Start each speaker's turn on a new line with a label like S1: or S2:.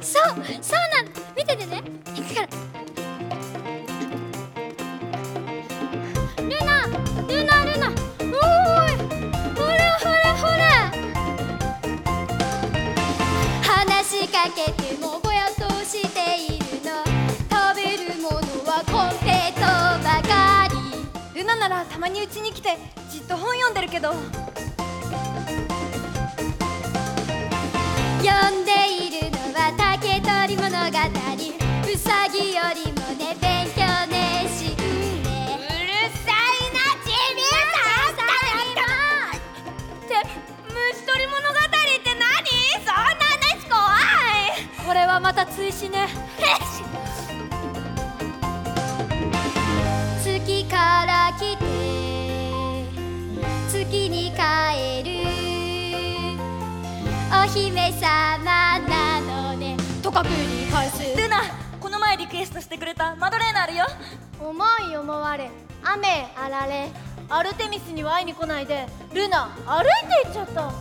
S1: そうそうなの見ててね。いくから。ルナルナルナ。おーい。ほらほらほら。話しかけてもぼやっとしているの。食べるものはコンフェットばかり。
S2: ルナならたまにうちに来てじっと本読んでるけど。
S1: ぎよりもね勉強熱心ねうるさいなちびさん。さ
S2: って虫取り物語って何そん。な話怖いこれはまた追試ね
S1: 月から来て月に帰るお姫様なのねとかくに返す
S2: ルナこの前リクエストしてくれたマドレーヌあるよ。
S3: 思い思われ雨あられ。アルテミスには会いに来ないでルナ歩いて行っちゃった